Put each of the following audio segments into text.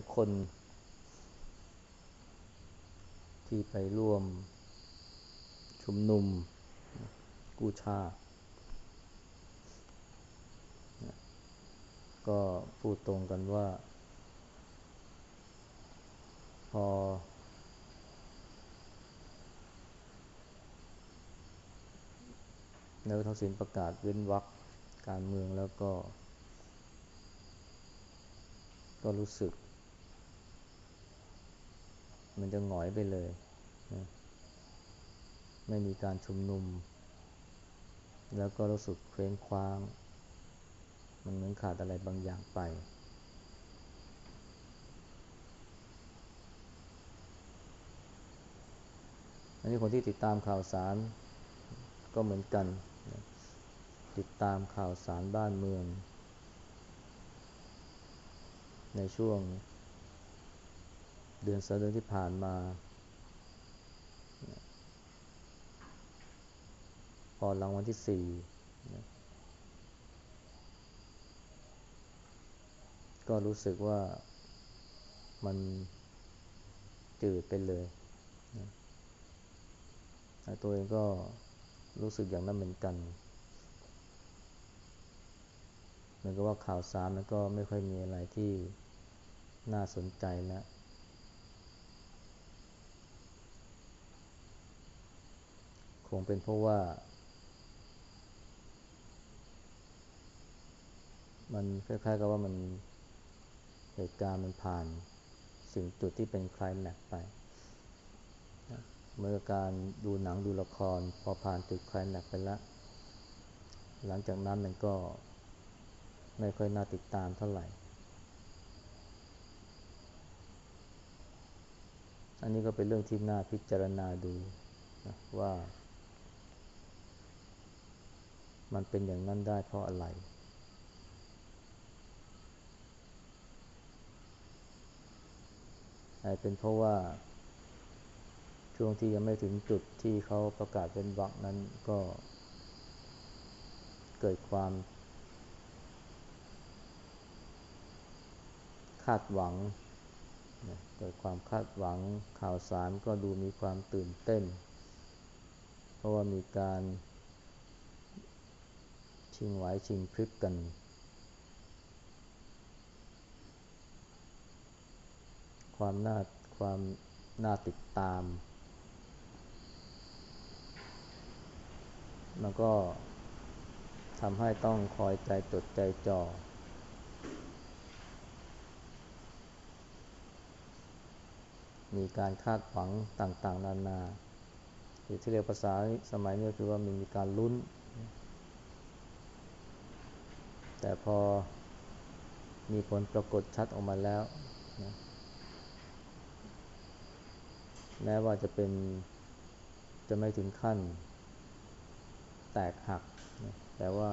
ายคน ที่ไปร่วม ชุมนุม กู้ชาติก็พูดตรงกันว่า พอในทักษิณประกาศเว้นวักการเมืองแล้วก็ ก็รู้สึก มันจะหงอยไปเลยนะไม่มีการชุมนุม แล้วก็รู้สึกเคว้งคว้าง มันเหมือนขาดอะไรบางอย่างไป อันนี้คนที่ติดตามข่าวสารก็เหมือนกัน ติดตามข่าวสารบ้านเมือง ในช่วง เดือนสองเดือนที่ผ่านมา พอหลังวันที่สี่ก็รู้สึกว่ามันจืดไปเลยตัวเองก็รู้สึกอย่างนั้นเหมือนกันเหมือนกับว่าข่าวสารมันก็ไม่ค่อยมีอะไรที่น่าสนใจแล้ว คงเป็นเพราะว่า มันคล้ายๆกับว่ามันเหตุการณ์มันผ่านสิ่งจุดที่เป็นคลายแม็กไป เมื่อการดูหนังดูละคร พอผ่านจุดคลายแม็กไปแล้ว หลังจากนั้นมันก็ไม่ค่อยน่าติดตามเท่าไหร่ อันนี้ก็เป็นเรื่องที่น่าพิจารณาดูนะว่า มันเป็นอย่างนั้นได้เพราะอะไร อาจเป็นเพราะว่า ช่วงที่ยังไม่ถึงจุดที่เขาประกาศเป็นวักนั้นก็ เกิดความ คาดหวัง เกิดความคาดหวังข่าวสารก็ดูมีความตื่นเต้น เพราะว่ามีการ ชิงไหวชิงพริบกัน ความน่าความน่าติดตาม มันก็ทำให้ต้องคอยใจจดใจจ่อ มีการคาดหวังต่างๆ นานาหรือที่เรียกภาษาสมัยนี้คือว่ามีมีการลุ้น แต่พอมีผลปรากฏชัดออกมาแล้วนะแม้ว่าจะเป็นจะไม่ถึงขั้นแตกหักนะแต่ว่า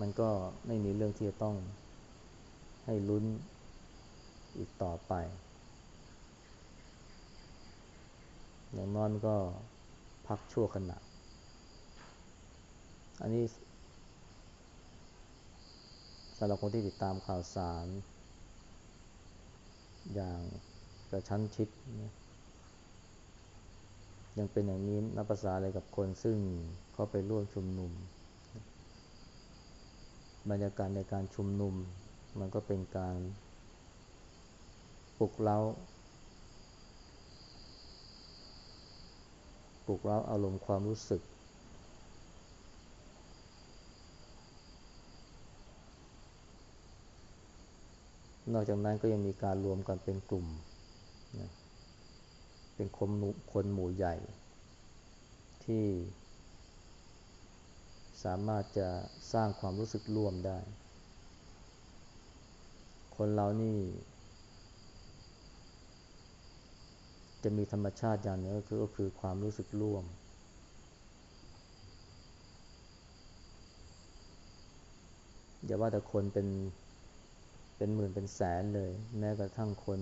มันก็ไม่มีเรื่องที่จะต้องให้ลุ้นอีกต่อไปอย่างน้อยมันก็พักชั่วขณะอันนี้ สำหรับคนที่ติดตามข่าวสาร อย่างกระชั้นชิดยังเป็นอย่างนี้นับภาษาอะไรกับคนซึ่งเขาไปร่วมชุมนุม บรรยากาศในการชุมนุม มันก็เป็นการปลุกเร้าปลุกเร้าอารมณ์ความรู้สึก นอกจากนั้นก็ยังมีการรวมกันเป็นกลุ่มนะเป็นคนคนหมู่ใหญ่ ที่สามารถจะสร้างความรู้สึกร่วมได้ คนเรานี่ จะมีธรรมชาติอย่างนึงก็คือก็คือความรู้สึกร่วม อย่าว่าแต่คนเป็น เป็นหมื่นเป็นแสนเลย แม้กระทั่งคน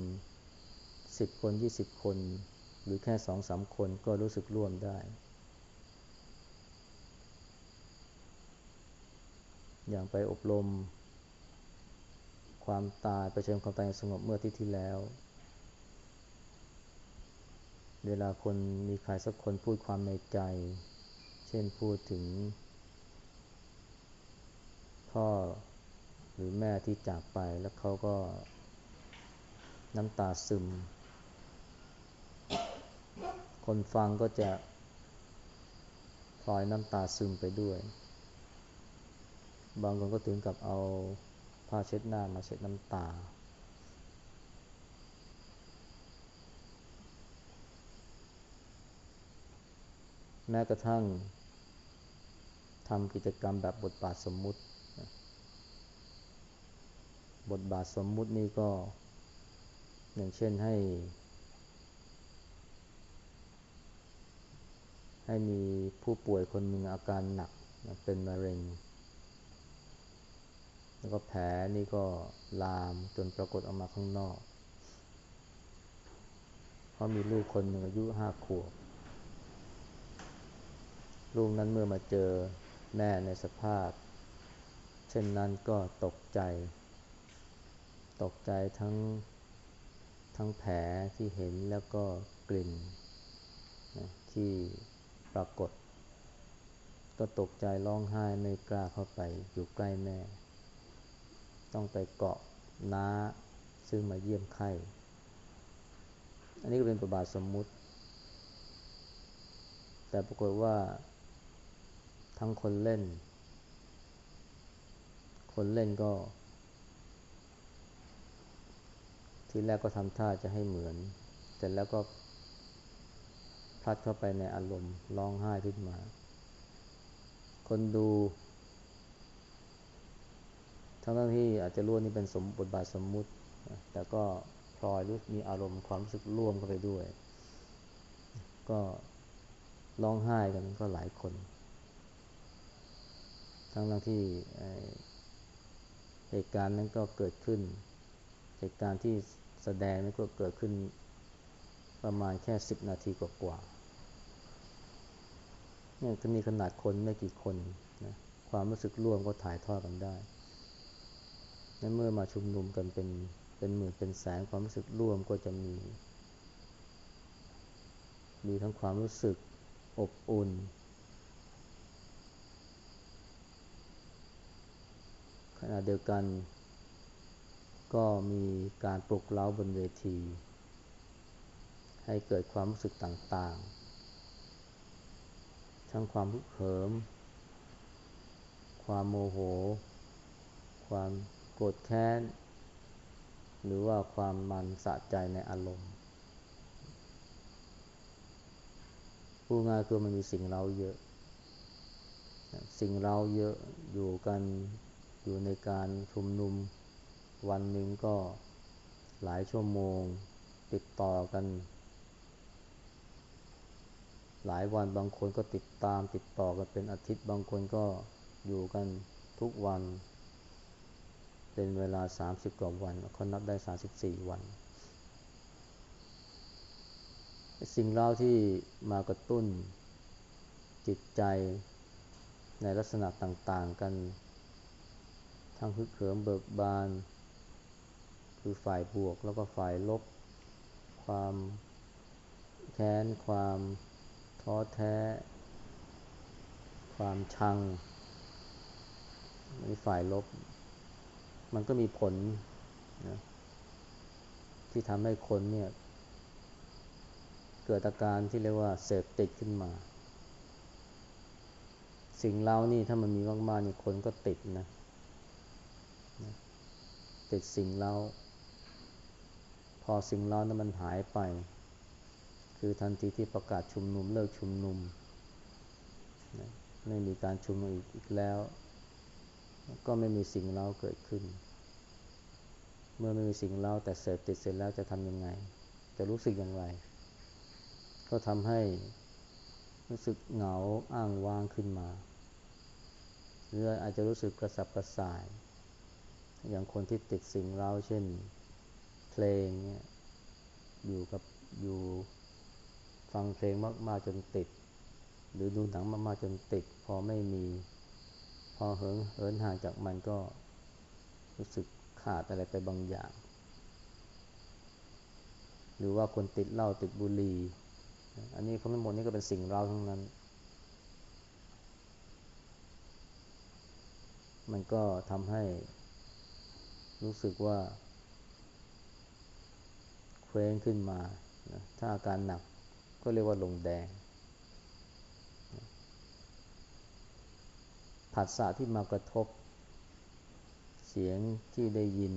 สิบคนยี่สิบคน หรือแค่สองสามคนก็รู้สึกร่วมได้ อย่างไปอบรม ความตายไปเชิญความตายสงบเมื่อที่ที่แล้ว เวลาคนมีใครสักคนพูดความในใจ เช่นพูดถึงพ่อ รือแม่ที่จากไปแล้วเขาก็น้ำตาซึม คนฟังก็จะพลอยน้ำตาซึมไปด้วย บางคนก็ถึงกับเอาผ้าเช็ดหน้ามาเช็ดน้ำตา แม้กระทั่งทำกิจกรรมแบบบทบาทสมมุติ บทบาทสมมุตินี่ก็ อย่างเช่นให้ ให้มีผู้ป่วยคนหนึ่งอาการหนักเป็นมะเร็ง แล้วก็แผลนี่ก็ลามจนปรากฏออกมาข้างนอกเพราะมีลูกคนหนึ่งอายุห้าขวบ ลูกนั้นเมื่อมาเจอแม่ในสภาพ เช่นนั้นก็ตกใจ ตกใจทั้งทั้งแผลที่เห็นแล้วก็กลิ่นที่ปรากฏ ก็ตกใจร้องไห้ไม่กล้าเข้าไปอยู่ใกล้แม่ ต้องไปเกาะน้าซึ่งมาเยี่ยมไข้ อันนี้ก็เป็นประบาทสมมุติ แต่ปรากฏว่า ทั้งคนเล่น คนเล่นก็ ทีแรกก็ทำท่าจะให้เหมือน แต่แล้วก็พลัดเข้าไปในอารมณ์ร้องไห้ขึ้นมา คนดูทั้งที่อาจจะรู้นี่เป็นสมบทบาทสมมุติ แต่ก็พลอยรู้มีอารมณ์ความรู้สึกร่วมเข้าไปด้วย ก็ร้องไห้กันก็หลายคน ทั้งที่เหตุการณ์นั้นก็เกิดขึ้น เหตุการณ์ที่ แสดงนั้นก็เกิดขึ้นประมาณแค่สิบนาทีกว่าเนี่ยก็มีขนาดคนไม่กี่คนนะความรู้สึกร่วมก็ถ่ายทอดกันได้นั้นเมื่อมาชุมนุมกันเป็นเป็นหมื่นเป็นแสนความรู้สึกร่วมก็จะมี มีทั้งความรู้สึกอบอุ่นขณะเดียวกัน ก็มีการปลุกเร้าบนเวที ให้เกิดความรู้สึกต่างๆ ทั้งความฮึกเหิม ความโมโห ความโกรธแค้น หรือว่าความมันสะใจในอารมณ์พูดง่ายคือมันมีสิ่งเราเยอะ สิ่งเราเยอะอยู่กันอยู่ในการชุมนุม วันหนึ่งก็หลายชั่วโมง ติดต่อกัน หลายวันบางคนก็ติดตามติดต่อกันเป็นอาทิตย์บางคนก็อยู่กันทุกวัน เป็นเวลา 30 กว่าวันเขานับได้ 34 วัน สิ่งเล่าที่มากระตุ้นจิตใจในลักษณะต่างๆกัน ทั้งฮึกเหิมเบิกบาน คือฝ่ายบวกแล้วก็ฝ่ายลบ ความแค้น ความท้อแท้ ความชังในฝ่ายลบ มันก็มีผลนะที่ทำให้คนเนี่ย เกิดอาการที่เรียกว่าเสพติดขึ้นมา สิ่งเล่านี่ถ้ามันมีมากๆนี่คนก็ติดนะ ติดสิ่งเล่า อสิ่งเล่านั้นมันหายไป คือทันทีที่ประกาศชุมนุมเลิกชุมนุม ไม่มีการชุมนุมอีกแล้ว ก็ไม่มีสิ่งเล่าเกิดขึ้น เมื่อไม่มีสิ่งเล่าแต่เสพติดเสร็จแล้วจะทำยังไง จะรู้สึกอย่างไร ก็ทำให้รู้สึกเหงาอ้างว้างขึ้นมา หรืออาจจะรู้สึกกระสับกระส่าย อย่างคนที่ติดสิ่งเร้าเช่น เพลงเนี่ยอยู่กับอยู่ฟังเพลงมาก ๆ จนติด หรือดูหนังมาก ๆ จนติด พอไม่มี พอเหินเหินห่างจากมันก็รู้สึกขาดอะไรไปบางอย่าง หรือว่าคนติดเหล้าติดบุหรี่อันนี้ทั้งหมดนี่ก็เป็นสิ่งเราทั้งนั้น มันก็ทำให้รู้สึกว่า เคว้งขึ้นมานะถ้าอาการหนักก็เรียกว่าลงแดงผัสสะที่มากระทบ เสียงที่ได้ยิน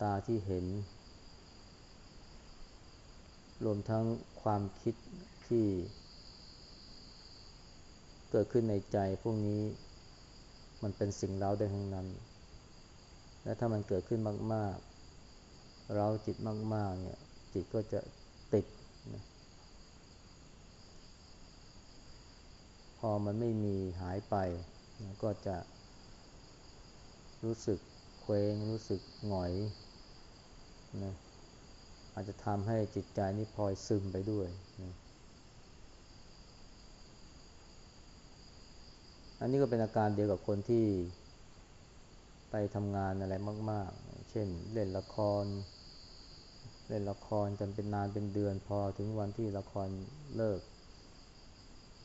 ตาที่เห็น รวมทั้งความคิดที่ เกิดขึ้นในใจพวกนี้มันเป็นสิ่งเร้าได้ทั้งนั้น และถ้ามันเกิดขึ้นมาก ๆ เราจิตมาก ๆ เนี่ย จิตก็จะติดนะพอมันไม่มีหายไปนะก็จะรู้สึกเคว้งรู้สึกหงอยนะอาจจะทำให้จิตใจนี้พลอยซึมไปด้วยนะอันนี้ก็เป็นอาการเดียวกับคนที่ไปทำงานอะไรมาก ๆ เช่นเล่นละคร เล่นละครกันเป็นนานเป็นเดือนพอถึงวันที่ละครเลิก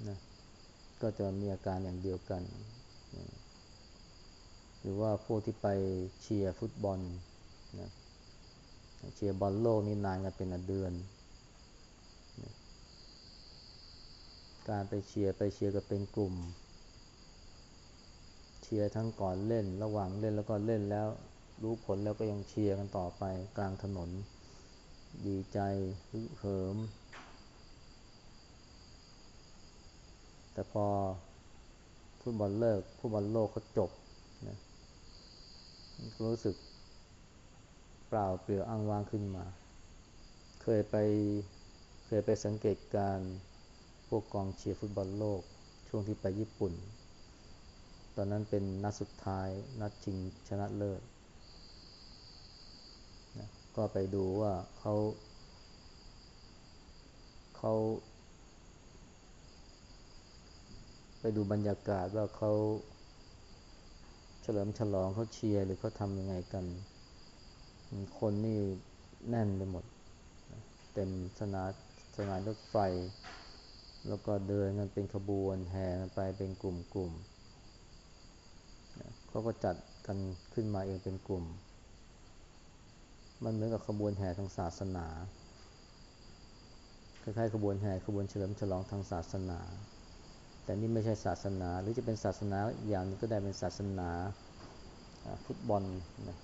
นะก็จะมีอาการอย่างเดียวกัน หรือว่าพวกที่ไปเชียร์ฟุตบอลนะเชียร์บอลโลกนี่นานกันเป็นเดือนการไปเชียร์ไปเชียร์กันเป็นกลุ่ม เชียร์ทั้งก่อนเล่นระหว่างเล่นแล้วก็เล่นแล้วรู้ผลแล้วก็ยังเชียร์กันต่อไปกลางถนน ดีใจฮึเหิม แต่พอฟุตบอลเลิกฟุตบอลโลกเขาจบนะรู้สึกเปล่าเปลี่ยวอ้างว้างขึ้นมา เคยไปเคยไปสังเกตการพวกกองเชียร์ฟุตบอลโลก ช่วงที่ไปญี่ปุ่น ตอนนั้นเป็นนัดสุดท้ายนัดชิงชนะเลิศ ก็ไปดูว่าเขาเขา ไปดูบรรยากาศว่าเขาเฉลิมฉลองเขาเชียร์หรือเขาทำยังไงกัน คนนี่แน่นไปหมด เต็มสนามสนามรถไฟ แล้วก็เดินกันเป็นขบวนแห่ไปเป็นกลุ่มๆเขาก็จัดกันขึ้นมาเองเป็นกลุ่ม มันเหมือนกับขบวนแห่ทางศาสนาคล้ายๆขบวนแห่ขบวนเฉลิมฉลองทางศาสนา แต่นี่ไม่ใช่ศาสนา หรือจะเป็นศาสนาอย่างนึงก็ได้เป็นศาสนาฟุตบอลนะ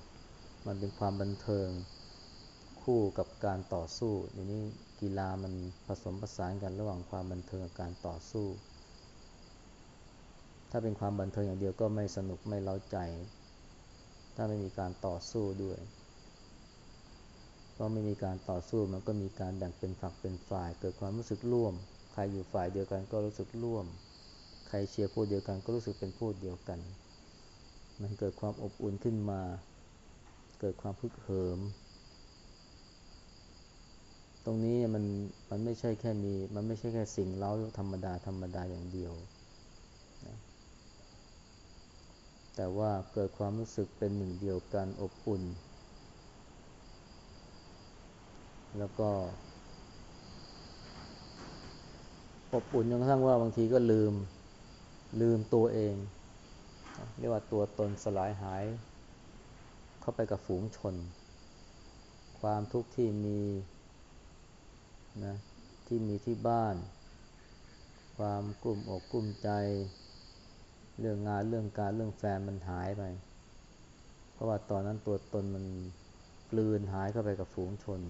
มันเป็นความบันเทิงคู่กับการต่อสู้ทีนี้กีฬามันผสมผสานกันระหว่างความบันเทิงกับการต่อสู้ ถ้าเป็นความบันเทิงอย่างเดียวก็ไม่สนุกไม่เล้าใจ ถ้าไม่มีการต่อสู้ด้วย ก็ไม่มีการต่อสู้มันก็มีการแบ่งเป็นฝักเป็นฝ่าย เกิดความรู้สึกร่วม ใครอยู่ฝ่ายเดียวกันก็รู้สึกร่วม ใครเชียร์ผู้เดียวกันก็รู้สึกเป็นผู้เดียวกัน มันเกิดความอบอุ่นขึ้นมา เกิดความพึกเหิม ตรงนี้มันมันไม่ใช่แค่มีมันไม่ใช่แค่สิ่งเล้าธรรมดาธรรมดาอย่างเดียวแต่ว่าเกิดความรู้สึกเป็นหนึ่งเดียวกันอบอุ่น แล้วก็อบอุ่นจนกระทั่งว่าบางทีก็ลืมลืมตัวเอง เรียกว่าตัวตนสลายหาย เข้าไปกับฝูงชน ความทุกข์ที่มีนะที่มีที่บ้าน ความกลุ่มอกกลุ่มใจ เรื่องงานเรื่องการเรื่องแฟนมันหายไป เพราะว่าตอนนั้นตัวตนมันกลืนหายเข้าไปกับฝูงชน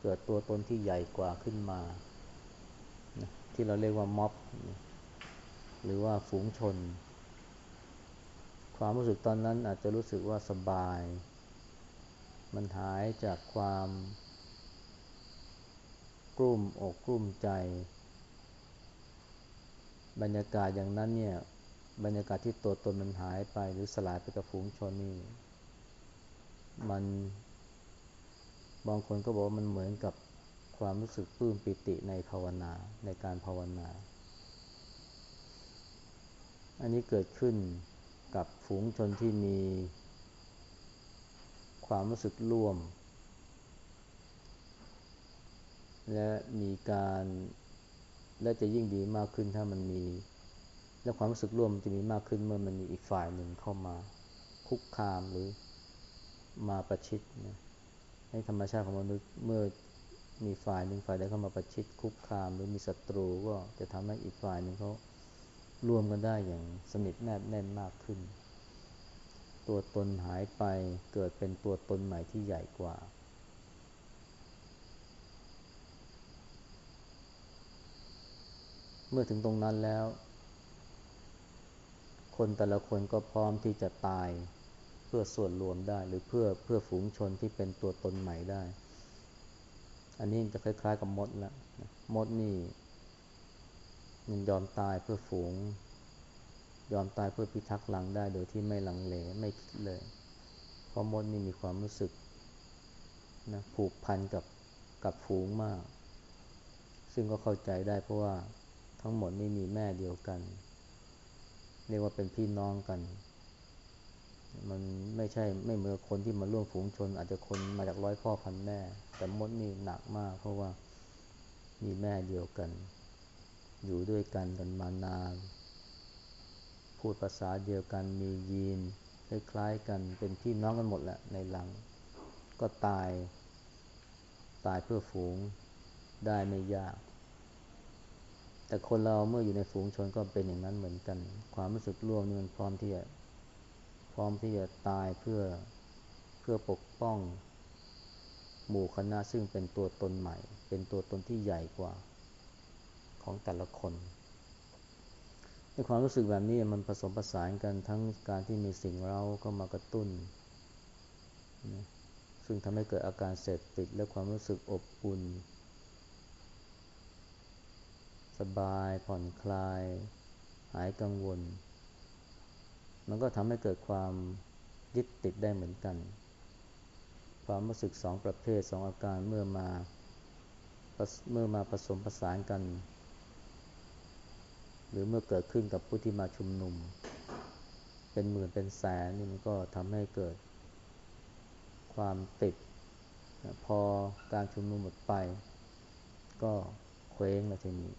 เกิดตัวตนที่ใหญ่กว่าขึ้นมา ที่เราเรียกว่าม็อบ หรือว่าฝูงชน ความรู้สึกตอนนั้นอาจจะรู้สึกว่าสบาย มันหายจากความกลุ่มอกกลุ่มใจ บรรยากาศอย่างนั้นเนี่ยบรรยากาศที่ตัวตนมันหายไปหรือสลายไปกับฝูงชนนี่มัน บางคนก็บอกว่ามันเหมือนกับความรู้สึกปลื้มปิติในภาวนาในการภาวนา อันนี้เกิดขึ้นกับฝูงชนที่มี ความรู้สึกร่วม และมีการและจะยิ่งดีมากขึ้นถ้ามันมี และความรู้สึกร่วมจะมีมากขึ้นเมื่อมันมีอีกฝ่ายหนึ่งเข้ามา คุกคามหรือมาประชิดนะ ให้ธรรมชาติของมนุษย์เมื่อมีฝ่ายหนึ่งฝ่ายใดเข้ามาประชิดคุกคาม หรือมีศัตรูก็จะทำให้อีกฝ่ายหนึ่งเขาร่วมกันได้อย่างสนิทแนบแน่นมากขึ้น ตัวตนหายไปเกิดเป็นตัวตนใหม่ที่ใหญ่กว่า เมื่อถึงตรงนั้นแล้ว คนแต่ละคนก็พร้อมที่จะตาย เพื่อส่วนรวมได้ หรือเพื่อเพื่อฝูงชนที่เป็นตัวตนใหม่ได้ อันนี้จะคล้าย ๆ กับมดล้วมดนี่มันยอมตายเพื่อฝูง ยอมตายเพื่อพิทักษ์หลังได้ โดยที่ไม่หลังเลไม่คิดเลย เพราะมดนี่มีความรู้สึกนะผูกพันกับกับฝูงมาก ซึ่งก็เข้าใจได้เพราะว่าทั้งหมดนี่มีแม่เดียวกัน เรียกว่าเป็นพี่น้องกัน มันไม่ใช่ไม่เหมือนคนที่มาร่วมฝูงชน อาจจะคนมาจากร้อยพ่อพันแม่ แต่มดนี่หนักมาก เพราะว่ามีแม่เดียวกัน อยู่ด้วยกันกันมานาน พูดภาษาเดียวกันมียีนคล้ายๆกันเป็นพี่น้องกันหมดแหละในหลัง ก็ตาย ตายเพื่อฝูงได้ไม่ยาก แต่คนเราเมื่ออยู่ในฝูงชนก็เป็นอย่างนั้นเหมือนกัน ความรู้สึกร่วมนี่มันพร้อมที่จะ ร้อมที่จะตายเพื่อเพื่อปกป้อง หมู่คณะซึ่งเป็นตัวตนใหม่ เป็นตัวตนที่ใหญ่กว่าของแต่ละคนในความรู้สึกแบบนี้มันผสมผสานกันทั้งการที่มีสิ่งเราเข้ามากระตุ้นนะซึ่งทำให้เกิดอาการเสพติดและความรู้สึกอบอุ่น สบายผ่อนคลาย หายกังวล มันก็ทำให้เกิดความยึดติดได้เหมือนกัน ความรู้สึกสองประเภทสองอาการเมื่อมาเมื่อมาผสมผสานกัน หรือเมื่อเกิดขึ้นกับผู้ที่มาชุมนุม เป็นหมื่นเป็นแสนนี่มันก็ทำให้เกิด ความติด พอการชุมนุมหมดไป ก็เคว้งแล้วทีนี้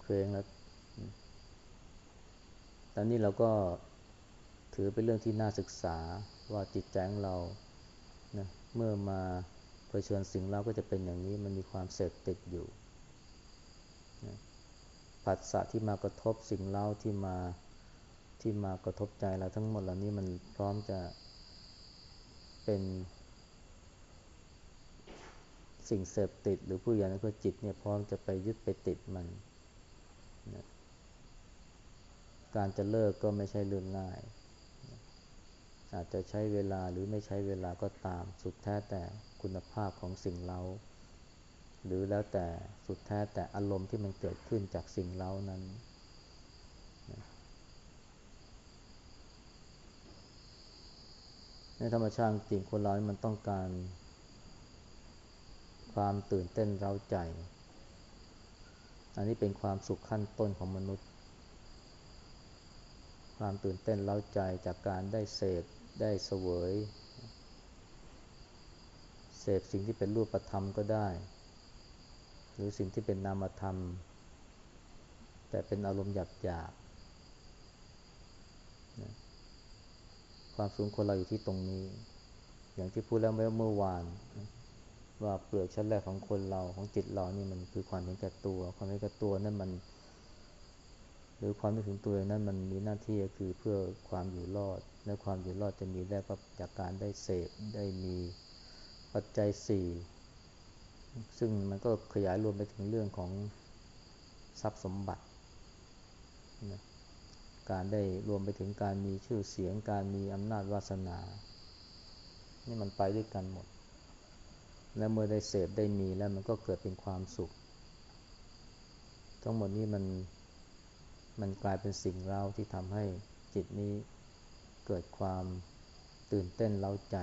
เคว้งแล้ว อนนี้เราก็ถือเป็นเรื่องที่น่าศึกษาว่าจิตใจของเรานะเมื่อมาเผชิญสิ่งเราก็จะเป็นอย่างนี้มันมีความเสพติดอยู่นะผัสสะที่มากระทบสิ่งเล่าที่มาที่มากระทบใจเราทั้งหมดเหล่านี้มันพร้อมจะเป็นสิ่งเสพติดหรือผู้อย่างนั้นก็จิตเนี่ยพร้อมจะไปยึดไปติดมันนะ การจะเลิกก็ไม่ใช่เรื่องง่าย อาจจะใช้เวลาหรือไม่ใช้เวลาก็ตาม สุดแท้แต่คุณภาพของสิ่งเราหรือแล้วแต่สุดแท้แต่อารมณ์ที่มันเกิดขึ้นจากสิ่งเรานั้น ในธรรมชาติจริงคนเรามันต้องการ ความตื่นเต้นเร้าใจ อันนี้เป็นความสุขขั้นต้นของมนุษย์ ความตื่นเต้นเล้าใจจากการได้เสพได้เสวย เสพสิ่งที่เป็นรูปธรรมก็ได้ หรือสิ่งที่เป็นนามธรรม แต่เป็นอารมณ์หยาบหยาบความสูงคนเราอยู่ที่ตรงนี้ อย่างที่พูดแล้วเมื่อวาน ว่าเปลือกชั้นแรกของคนเราของจิตเรานี่มันคือความเห็นแก่ตัว ความเห็นแก่ตัวนั่นมัน หรือความนึกถึงตัวเองนั้นมันมีหน้าที่คือเพื่อความอยู่รอด และความอยู่รอดจะมีได้ก็จากการได้เสพได้มีปัจจัยสี่ซึ่งมันก็ขยายรวมไปถึงเรื่องของทรัพย์สมบัตินะการได้รวมไปถึงการมีชื่อเสียง การมีอำนาจวาสนา นี่มันไปด้วยกันหมด และเมื่อได้เสพได้มีแล้วมันก็เกิดเป็นความสุข ทั้งหมดนี้มัน มันกลายเป็นสิ่งเล่าที่ทำให้จิตนี้เกิดความตื่นเต้นเล้าใจ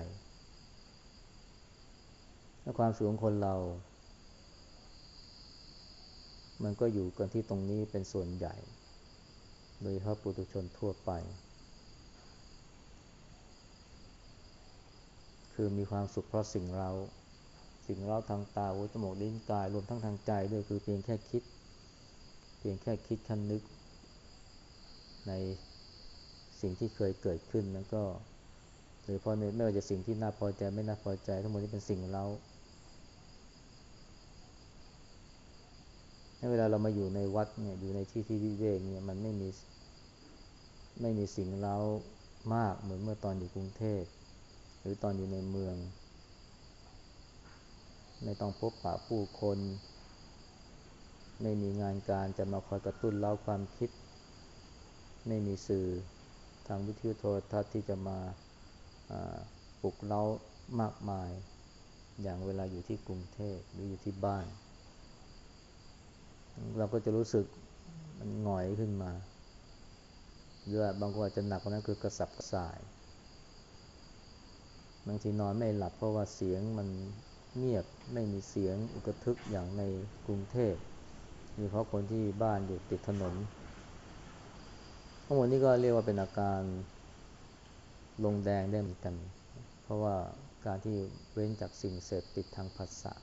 และความสูงคนเรา มันก็อยู่กันที่ตรงนี้เป็นส่วนใหญ่ โดยเฉพาะปุถุชนทั่วไป คือมีความสุขเพราะสิ่งเรา สิ่งเราทางตาหูจมูกลิ้นกายรวมทั้งทางใจด้วยคือเพียงแค่คิด เพียงแค่คิดคันนึก ในสิ่งที่เคยเกิดขึ้นนั้นก็ หรือพราะไม่ว่าจะสิ่งที่น่าพอใจไม่น่าพอใจ ทั้งหมดนี้เป็นสิ่งเราเวลาเรามาอยู่ในวัดเนี่ยอยู่ในที่ที่วิเวกเนี่ยมันไม่มีไม่มีสิ่งเล้ามากเหมือนเมื่อตอนอยู่กรุงเทพหรือตอนอยู่ในเมือง ไม่ต้องพบปะผู้คน ไม่มีงานการจะมาคอยกระตุ้นเล้าความคิด ไม่มีสื่อทางวิทยุโทรทัศน์ที่จะมาปลุกเล้ามากมาย อย่างเวลาอยู่ที่กรุงเทพหรืออยู่ที่บ้าน เราก็จะรู้สึกมันหงอยขึ้นมาหรือว่าบางคนอาจจะหนักกว่านั้นคือกระสับกระส่าย บางทีนอนไม่หลับเพราะว่าเสียงมันเงียบไม่มีเสียงอุกทึกอย่างในกรุงเทพมีเพราะคนที่บ้านอยู่ติดถนน ทั้งหมดนี้ก็เรียกว่าเป็นอาการลงแดงได้เหมือนกัน เพราะว่าการที่เว้นจากสิ่งเสพติดทางภาษา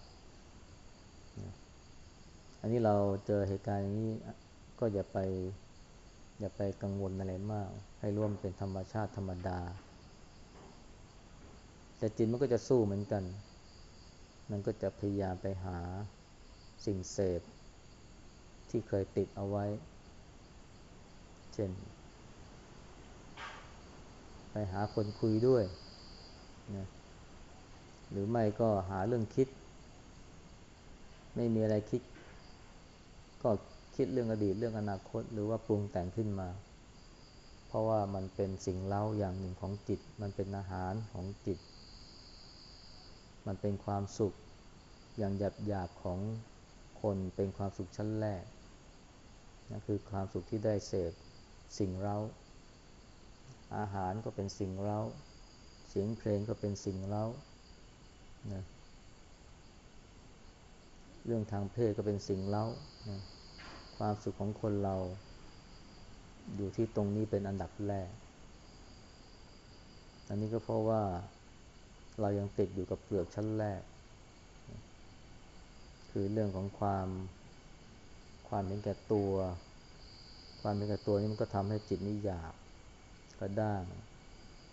อันนี้เราเจอเหตุการณ์อย่างนี้ก็อย่าไปอย่าไปกังวลอะไรมาก ให้ร่วมเป็นธรรมชาติธรรมดา แต่จิตมันก็จะสู้เหมือนกัน มันก็จะพยายามไปหาสิ่งเสพที่เคยติดเอาไว้ เช่น ไปหาคนคุยด้วยนะหรือไม่ก็หาเรื่องคิด ไม่มีอะไรคิด ก็คิดเรื่องอดีตเรื่องอนาคต หรือว่าปรุงแต่งขึ้นมา เพราะว่ามันเป็นสิ่งเล่าอย่างหนึ่งของจิต มันเป็นอาหารของจิต มันเป็นความสุขอย่างหยาบหยาบของคนเป็นความสุขชั้นแรกนั่นคือความสุขที่ได้เสพ สิ่งเล่าอาหารก็เป็นสิ่งเล่าเสียงเพลงก็เป็นสิ่งเล่านะเรื่องทางเพศก็เป็นสิ่งเล่านะความสุขของคนเรา อยู่ที่ตรงนี้เป็นอันดับแรก อันนี้ก็เพราะว่าเรายังติดอยู่กับเปลือกชั้นแรก คือเรื่องของความความเป็นแก่ตัว ความเป็นแก่ตัวนี้มันก็ทำให้จิตนิยาบกระด้าง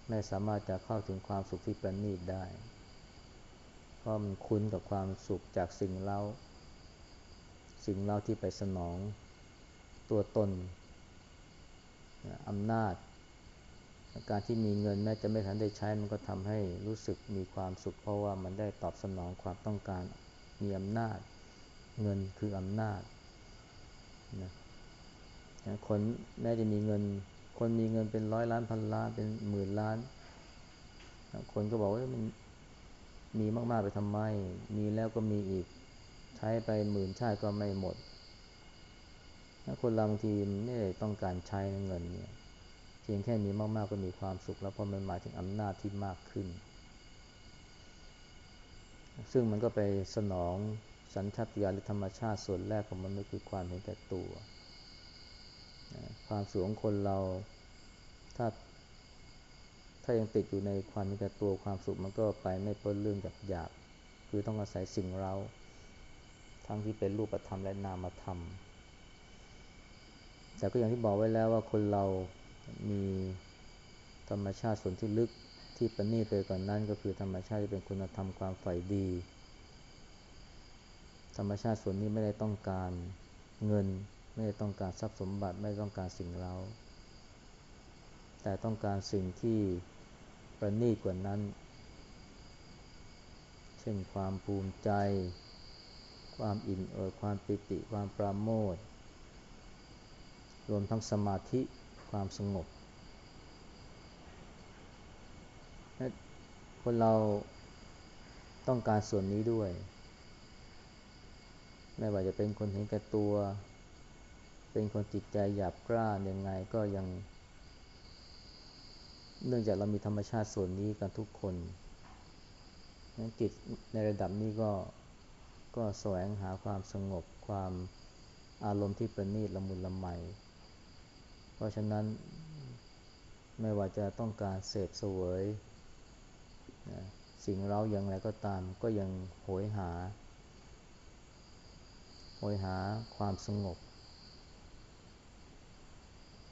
ไม่สามารถจะเข้าถึงความสุขที่ประณีตได้ เพราะมันคุ้นกับความสุขจากสิ่งเล่า สิ่งเล่าที่ไปสนอง ตัวตนอำนาจ การที่มีเงินแม้จะไม่ทันได้ใช้มันก็ทำให้รู้สึกมีความสุข เพราะว่ามันได้ตอบสนองความต้องการมีอำนาจ เงินคืออำนาจนะ คนแม้จะมีเงิน คนมีเงินเป็นร้อยล้านพันล้านเป็นหมื่นล้าน คนก็บอกว่ามันมีมากๆไปทำไม มีแล้วก็มีอีก ใช้ไปหมื่นชาติก็ไม่หมดถ้าคนเราบางทีไม่ได้ต้องการใช้เงินเนี่ยเพียงแค่มีมาก ๆ ก็มีความสุขแล้วเพราะมันหมายถึงอำนาจที่มากขึ้น ซึ่งมันก็ไปสนองสัญชาตญาณหรือธรรมชาติส่วนแรกของมันก็คือความเห็นแก่ตัว ความสูงคนเรา ถ้า ถ้ายังติดอยู่ในความเห็นแก่ตัวความสุขมันก็ไปไม่พ้นเรื่องหยาบๆคือต้องอาศัยสิ่งเราทั้งที่เป็นรูปธรรมและนามธรรม แต่ก็อย่างที่บอกไว้แล้วว่าคนเรามีธรรมชาติส่วนที่ลึกที่ประณีตไปกว่านนั้นก็คือธรรมชาติที่เป็นคุณธรรมความใฝ่ดี ธรรมชาติส่วนนี้ไม่ได้ต้องการเงิน ไม่ต้องการทรัพย์สมบัติไม่ต้องการสิ่งเราแต่ต้องการสิ่งที่ประณีตกว่านั้น เช่นความภูมิใจ ความอิ่มเอิบความปิติ ความปราโมทรวมทั้งสมาธิความสงบ คนเราต้องการส่วนนี้ด้วย ไม่ว่าจะเป็นคนเห็นแก่ตัว เป็นคนจิตใจหยาบกร้านยังไงก็ยัง เนื่องจากเรามีธรรมชาติส่วนนี้กันทุกคนนั้นจิตในระดับนี้ก็ก็แสวงหาความสงบความอารมณ์ที่ประณีตละมุนละไม เพราะฉะนั้นไม่ว่าจะต้องการเสพสวย สิ่สิ่งเราอย่างไรก็ตาม ก็ยังโหยหา โหยหาความสงบ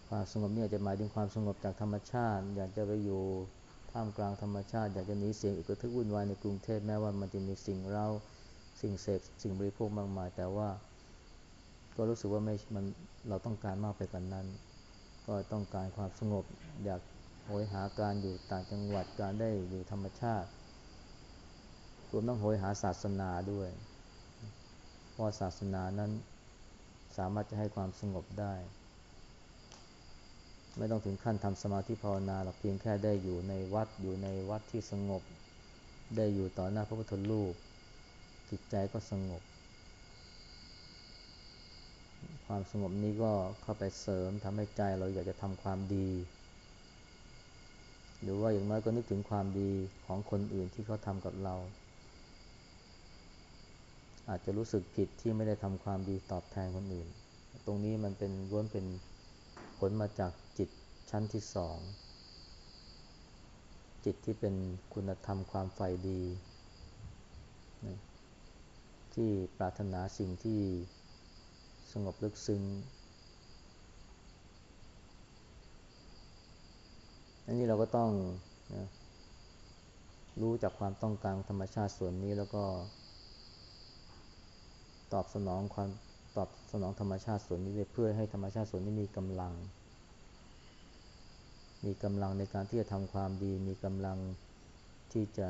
ความสงบเนี่ยจะหมายถึงความสงบจากธรรมชาติ อยากจะไปอยู่ท่ามกลางธรรมชาติอยากจะหนีเสียงอึกระทึกวุ่นวายในกรุงเทพแม้ว่ามันจะมีสิ่งเราสิ่งเสพสิ่งบริโภคมากมาย แต่ว่า ก็รู้สึกว่าไม่มันเราต้องการมากไปกว่านนั้น ก็ต้องการความสงบ อยากโหยหาการอยู่ต่างจังหวัดการได้อยู่ธรรมชาติรวมต้องโหยหาศาสนาด้วยเพราะศาสนานั้นสามารถจะให้ความสงบได้ ไม่ต้องถึงขั้นทำสมาธิภาวนาหรอกเพียงแค่ได้อยู่ในวัดอยู่ในวัดที่สงบ ได้อยู่ต่อหน้าพระพุทธรูปจิตใจก็สงบ ความสงบนี้ก็เข้าไปเสริมทำให้ใจเราอยากจะทำความดี หรือว่าอย่างน้อยก็นึกถึงความดีของคนอื่นที่เขาทำกับเรา อาจจะรู้สึกผิดที่ไม่ได้ทำความดีตอบแทนคนอื่น ตรงนี้มันเป็นล้วนเป็นผลมาจาก ชั้นที่สอง จิตที่เป็นคุณธรรมความใฝ่ดี ที่ปรารถนาสิ่งที่สงบลึกซึ้งอันนี้เราก็ต้องนะรู้จากความต้องการธรรมชาติส่วนนี้แล้วก็ ตอบสนองความตอบสนองธรรมชาติส่วนนี้เพื่อให้ธรรมชาติส่วนนี้มีกำลัง มีกำลังในการที่จะทำความดี มีกำลังที่จะ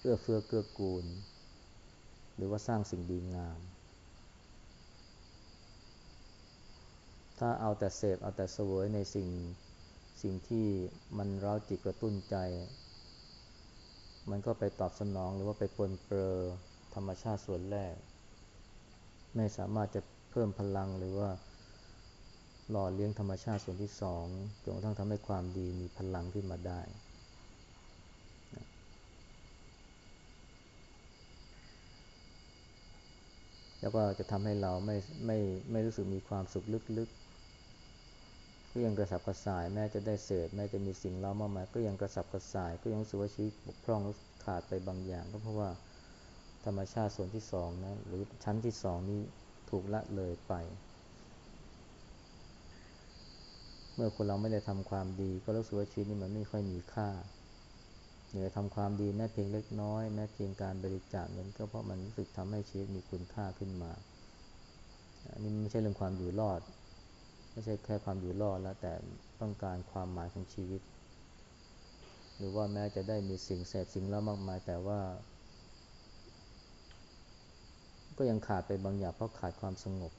เอื้อเฟื้อเกื้อกูล หรือว่าสร้างสิ่งดีงาม ถ้าเอาแต่เสพเอาแต่เสวยในสิ่งสิ่งที่มันร้าจิตกระตุ้นใจ มันก็ไปตอบสนองหรือว่าไปปนเปื้อธรรมชาติส่วนแรก ไม่สามารถจะเพิ่มพลังหรือว่า หล่อเลี้ยงธรรมชาติส่วนที่สองจนกระทั่งทำให้ความดีมีพลังขึ้นมาได้ แล้วก็จะทำให้เราไม่ไม่ไม่รู้สึกมีความสุขลึกๆ ก็ยังกระสับกระส่ายแม้จะได้เสพแม้จะมีสิ่งเล่ามากมายก็ยังกระสับกระส่าย ก็ยังรู้สึกว่าชีวิตบกพร่องขาดไปบางอย่างก็เพราะว่าธรรมชาติส่วนที่สองนะหรือชั้นที่สองนี้ถูกละเลยไป เมื่อคนเราไม่ได้ทำความดี ก็รู้สึกว่าชีวิตนี้มันไม่ค่อยมีค่าเหนือทำความดีแม้เพียงเล็กน้อยแม้เพียงการบริจาคเงินก็เพราะมันรู้สึกทำให้ชีวิตมีคุณค่าขึ้นมาอันนี้ไม่ใช่เรื่องความอยู่รอด ไม่ใช่แค่ความอยู่รอดแล้วแต่ต้องการความหมายของชีวิต หรือว่าแม้จะได้มีสิ่งเสพสิ่งแล้วมากมายแต่ว่า ก็ยังขาดไปบางอย่างเพราะขาดความสงบ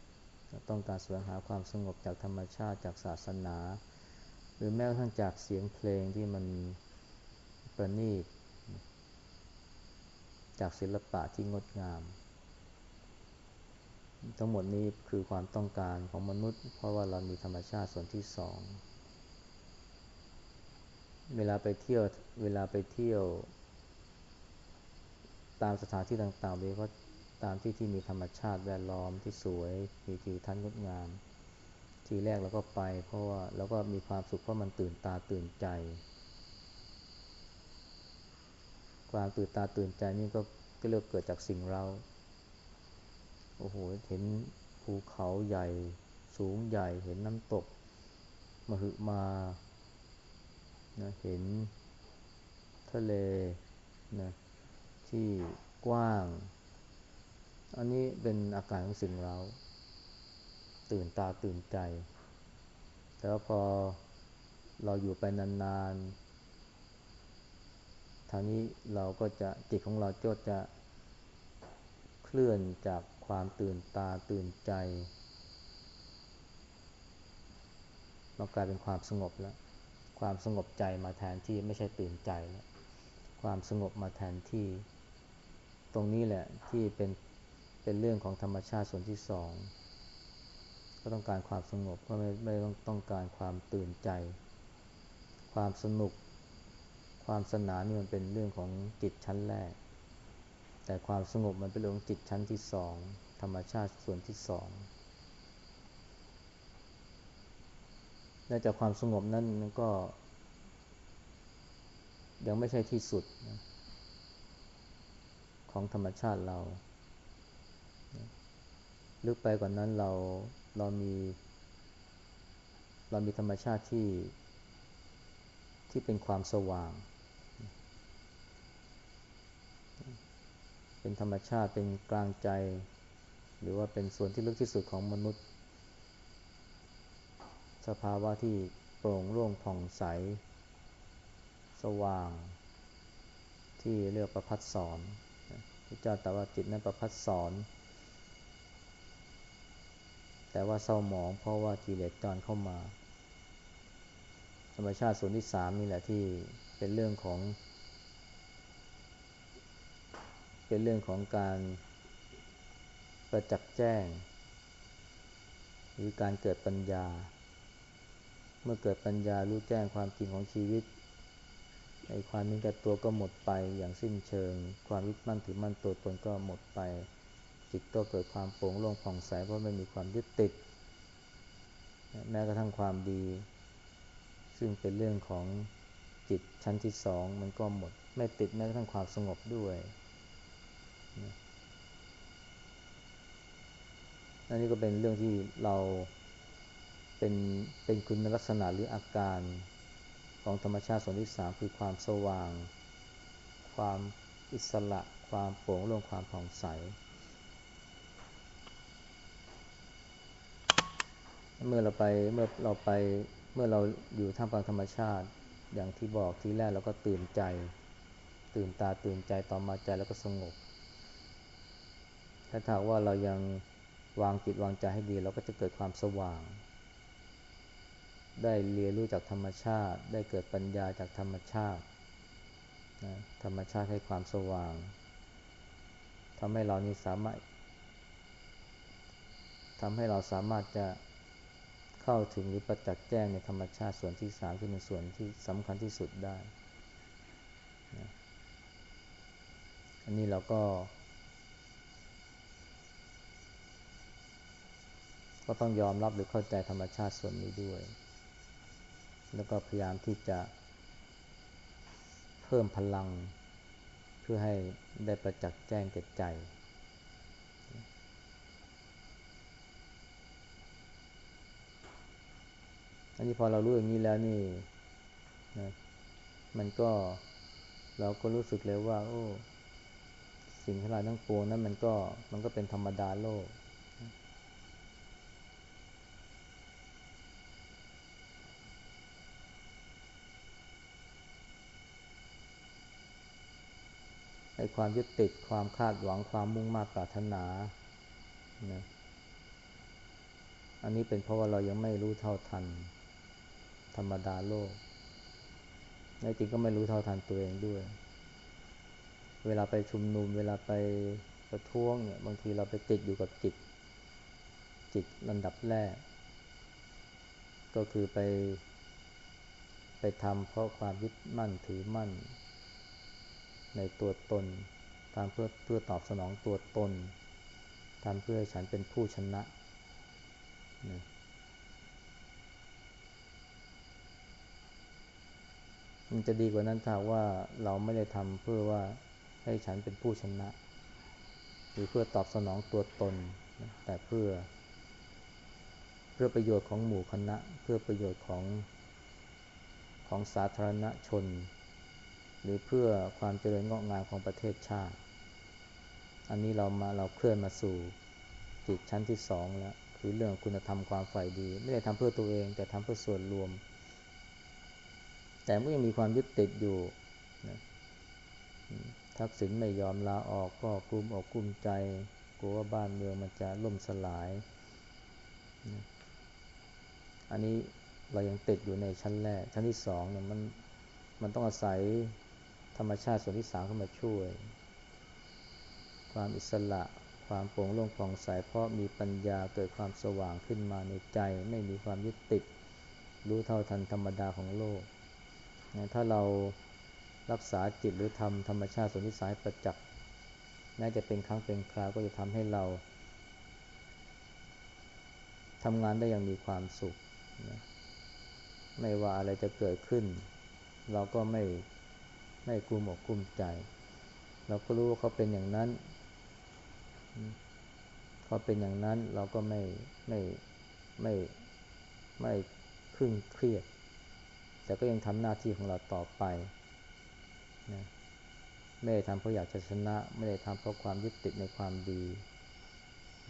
ต้องการแสวงหาความสงบจากธรรมชาติจากศาสนา หรือแม้กระทั่งจากเสียงเพลงที่มันประณีต จากศิลปะที่งดงาม ทั้งหมดนี้คือความต้องการของมนุษย์ เพราะว่าเรามีธรรมชาติส่วนที่สอง เวลาไปเที่ยวเวลาไปเที่ยว ตามสถานที่ต่างๆโดยเฉพาะ ตามที่ที่มีธรรมชาติแวดล้อมที่สวย มีทิวทัศน์งดงาม ทีแรกเราก็ไป เพราะว่าเราก็มีความสุขเพราะมันตื่นตาตื่นใจ ความตื่นตาตื่นใจนี่ก็ก็เรียกเกิดจากสิ่งเรา โอ้โห เห็นภูเขาใหญ่ สูงใหญ่ เห็นน้ำตกมหึมานะเห็นทะเลนะที่กว้าง อันนี้เป็นอาการของสิ่งเราตื่นตาตื่นใจ แต่ว่าพอเราอยู่ไปนานๆทางนี้เราก็จะจิตของเราก็จะเคลื่อนจากความตื่นตาตื่นใจมากลายเป็นความสงบแล้ว ความสงบใจมาแทนที่ไม่ใช่ตื่นใจแล้ว ความสงบมาแทนที่ ตรงนี้แหละที่เป็น เป็นเรื่องของธรรมชาติส่วนที่สองก็ต้องการความสงบเพราะไม่ไม่ต้องต้องการความตื่นใจ ความสนุก ความสนานนี่มันเป็นเรื่องของจิตชั้นแรก แต่ความสงบมันเป็นเรื่องจิตชั้นที่สองธรรมชาติส่วนที่สองและจากความสงบนั้นก็ ยังไม่ใช่ที่สุด ของธรรมชาติเรา ลึกไปกว่านนั้นเราเรามี เรามีธรรมชาติที่ที่เป็นความสว่าง เป็นธรรมชาติเป็นกลางใจ หรือว่าเป็นส่วนที่ลึกที่สุดของมนุษย์ สภาวะที่โปร่งโล่งผ่องใส สว่าง ที่เรียกประพัดสอนพระเจ้าแต่ว่าจิตนั้นประพัดสอน แต่ว่าเศร้าหมอง เพราะว่ากิเลสจรเข้ามา ธรรมชาติส่วนที่สามนี่แหละที่เป็นเรื่องของ เป็นเรื่องของการประจักษ์แจ้ง หรือการเกิดปัญญา เมื่อเกิดปัญญารู้แจ้งความจริงของชีวิตไอ้ความมีแก่ตัวก็หมดไปอย่างสิ้นเชิง ความยึดมั่นถือมั่นตัวตนก็หมดไป จิตก็เกิดความโปร่งโล่งผ่องใสเพราะไม่มีความยึดติด แม้กระทั่งความดี ซึ่งเป็นเรื่องของจิตชั้นที่สองมันก็หมด ไม่ติดแม้กระทั่งความสงบด้วยอันนี้ก็เป็นเรื่องที่เราเป็นเป็นคุณลักษณะหรืออาการของธรรมชาติส่วนที่สามคือความสว่าง ความอิสระ ความโปร่งโล่งความผ่องใส เมื่อเราไปเมื่อเราไปเมื่อเราอยู่ท่ามกลางธรรมชาติ อย่างที่บอกทีแรกเราก็ตื่นใจ ตื่นตาตื่นใจต่อมาใจแล้วก็สงบ ถ้าถามว่าเรายังวางจิตวางใจให้ดีเราก็จะเกิดความสว่าง ได้เรียนรู้จากธรรมชาติ ได้เกิดปัญญาจากธรรมชาตินะธรรมชาติให้ความสว่างทำให้เรานี้สามารถทำให้เราสามารถจะ เข้าถึงหรือประจักษ์แจ้งในธรรมชาติส่วนที่สามที่เป็นส่วนที่สำคัญที่สุดได้นะอันนี้เราก็ ก็ต้องยอมรับหรือเข้าใจธรรมชาติส่วนนี้ด้วย แล้วก็พยายามที่จะเพิ่มพลัง เพื่อให้ได้ประจักษ์แจ้งแก่ใจ นนี้พอเรารู้อย่างนี้แล้วนี่นะมันก็เราก็รู้สึกเลยว่า โอ้ สิ่งทั้งหลายทั้งปวงนั้นมันก็มันก็เป็นธรรมดาโลก ไอ้ความยึดติดความคาดหวังความมุ่งมา่ปรารถนานะอันนี้เป็นเพราะว่าเรายังไม่รู้เท่าทัน ธรรมดาโลกในจริงก็ไม่รู้เท่าทันตัวเองด้วย เวลาไปชุมนุม เวลาไปประท้วงเนี่ย บางทีเราไปติดอยู่กับจิต จิตลำดับแรก ก็คือไป ไปทำเพราะความยึดมั่นถือมั่น ในตัวตนทำเพื่อเพื่อตอบสนองตัวตนทำเพื่อให้ฉันเป็นผู้ชนะนะ มันจะดีกว่านั้นถ้าว่าเราไม่ได้ทำเพื่อว่าให้ฉันเป็นผู้ชนะ หรือเพื่อตอบสนองตัวตน แต่เพื่อ เพื่อประโยชน์ของหมู่คณะ เพื่อประโยชน์ของของสาธารณชน หรือเพื่อความเจริญงอกงามของประเทศชาติ อันนี้เรามาเราเคลื่อนมาสู่จิตชั้นที่สองแล้วคือเรื่องคุณธรรมความฝ่ายดี ไม่ได้ทำเพื่อตัวเอง แต่ทำเพื่อส่วนรวม แต่เมื่อยังมีความยึดติดอยู่นะทักษิณไม่ยอมลาออกก็กลุ้มอกกลุ้มใจ กลัวว่าบ้านเมืองมันจะล่มสลายนะอันนี้เรายังติดอยู่ในชั้นแรก ชั้นที่สองเนี่ยมันมันต้องอาศัยธรรมชาติส่วนที่สามเข้ามาช่วย ความอิสระ ความโปร่งโล่งผ่องใสเพราะมีปัญญาเกิดความสว่างขึ้นมาในใจ ไม่มีความยึดติด รู้เท่าทันธรรมดาของโลก ถ้าเรารักษาจิตหรือทำธรรมชาติส่วนที่สายประจักษ์น่าจะเป็นครั้งเป็นคราวก็จะทำให้เราทำงานได้อย่างมีความสุขนะไม่ว่าอะไรจะเกิดขึ้น เราก็ไม่ไม่กลุ้มอกกลุ้มใจ เราก็รู้ว่าเขาเป็นอย่างนั้น เขาเป็นอย่างนั้นเราก็ไม่ไม่ไม่ไม่ครึ่งเครียด แต่ก็ยังทำหน้าที่ของเราต่อไปนะไม่ได้ทำเพราะอยากจะชนะ ไม่ได้ทำเพราะความยึดติดในความดี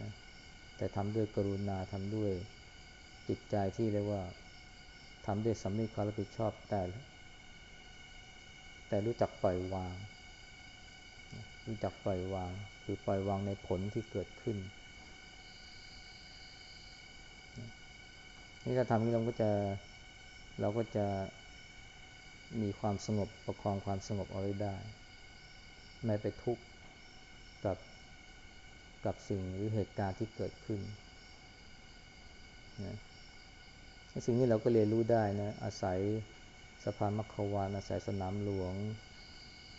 นะแต่ทำด้วยกรุณาทำด้วยจิตใจที่เรียกว่าทำด้วยสำนึกความรับผิดชอบแต่ แต่รู้จักปล่อยวาง รู้จักปล่อยวาง คือปล่อยวางในผลที่เกิดขึ้นนี่ถ้าทำนี้เราก็จะ เราก็จะมีความสงบประคองความสงบเอาไว้ได้ ไม่ไปทุกข์กับกับสิ่งหรือเหตุการณ์ที่เกิดขึ้นนะสิ่งนี้เราก็เรียนรู้ได้นะอาศัยสะพานมัคควานอาศัยสนามหลวง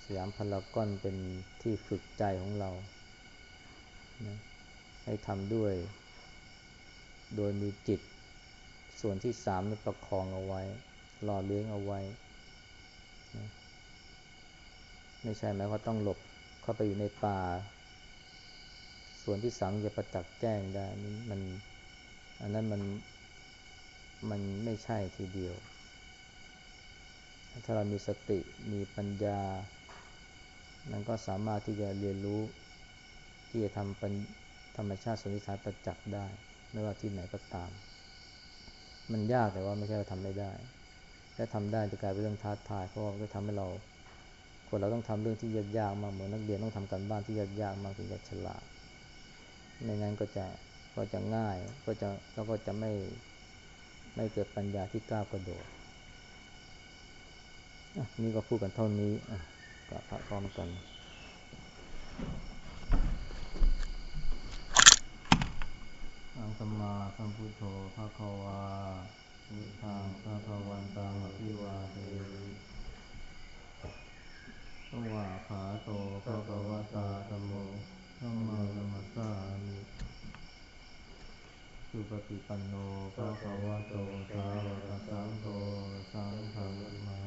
สยามพารากอนเป็นที่ฝึกใจของเรานะให้ทำด้วย โดยมีจิต ส่วนที่สามนี่ประคองเอาไว้ หล่อเลี้ยงเอาไว้ ไม่ใช่หมายว่าต้องหลบเข้าไปอยู่ในป่า ส่วนที่สามจะประจักษ์แจ้งได้นี่มัน อันนั้นมันมันไม่ใช่ทีเดียว ถ้าเรามีสติมีปัญญา มันก็สามารถที่จะเรียนรู้ที่จะทำเป็นธรรมชาติสนิทานประจักษ์ได้ ไม่ว่าที่ไหนก็ตาม มันยากแต่ว่าไม่ใช่ว่าทำไม่ได้ถ้าทำได้จะกลายเป็นเรื่องท้าทายเพราะว่าจะทำให้เรา คนเราต้องทำเรื่องที่ยากๆมากเหมือนนักเรียนต้องทำการบ้านที่ยากๆมากถึงจะฉลาดไม่งั้นก็จะก็จะง่ายก็จะแล้วก็จะไม่ไม่เกิดปัญญาที่ก้าวกระโดดนี่ก็พูดกันเท่านี้กับพระพร้อมกัน อังสมาสัมพุทโธภะคะวาพุทธังภะคะวันตังอภิวาเทสวาขาโตภะคะวะตาธรรมโมธัมมังนัมสสามิสุปฏิปันโนภะคะวะโตสาวกสังโฆสังฆังนา